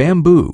bamboo.